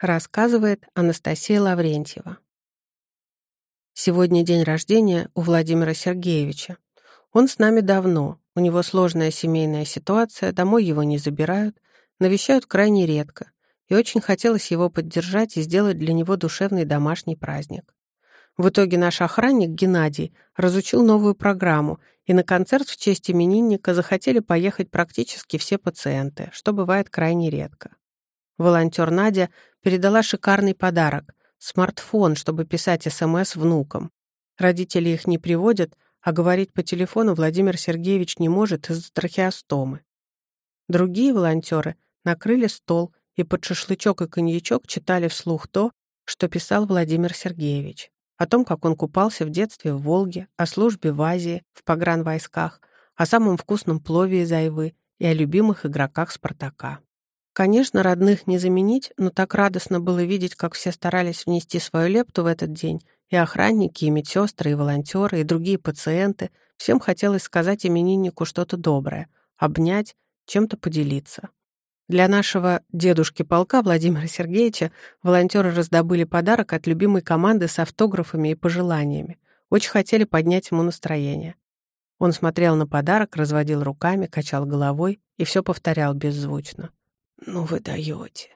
Рассказывает Анастасия Лаврентьева. Сегодня день рождения у Владимира Сергеевича. Он с нами давно, у него сложная семейная ситуация, домой его не забирают, навещают крайне редко, и очень хотелось его поддержать и сделать для него душевный домашний праздник. В итоге наш охранник Геннадий разучил новую программу, и на концерт в честь именинника захотели поехать практически все пациенты, что бывает крайне редко. Волонтер Надя передала шикарный подарок — смартфон, чтобы писать СМС внукам. Родители их не приводят, а говорить по телефону Владимир Сергеевич не может из-за трахеостомы. Другие волонтеры накрыли стол и под шашлычок и коньячок читали вслух то, что писал Владимир Сергеевич. О том, как он купался в детстве в Волге, о службе в Азии, в погранвойсках, о самом вкусном плове из Айвы и о любимых игроках «Спартака». Конечно, родных не заменить, но так радостно было видеть, как все старались внести свою лепту в этот день. И охранники, и медсестры, и волонтеры, и другие пациенты. Всем хотелось сказать имениннику что-то доброе, обнять, чем-то поделиться. Для нашего дедушки полка Владимира Сергеевича волонтеры раздобыли подарок от любимой команды с автографами и пожеланиями. Очень хотели поднять ему настроение. Он смотрел на подарок, разводил руками, качал головой и все повторял беззвучно. «Ну вы даете.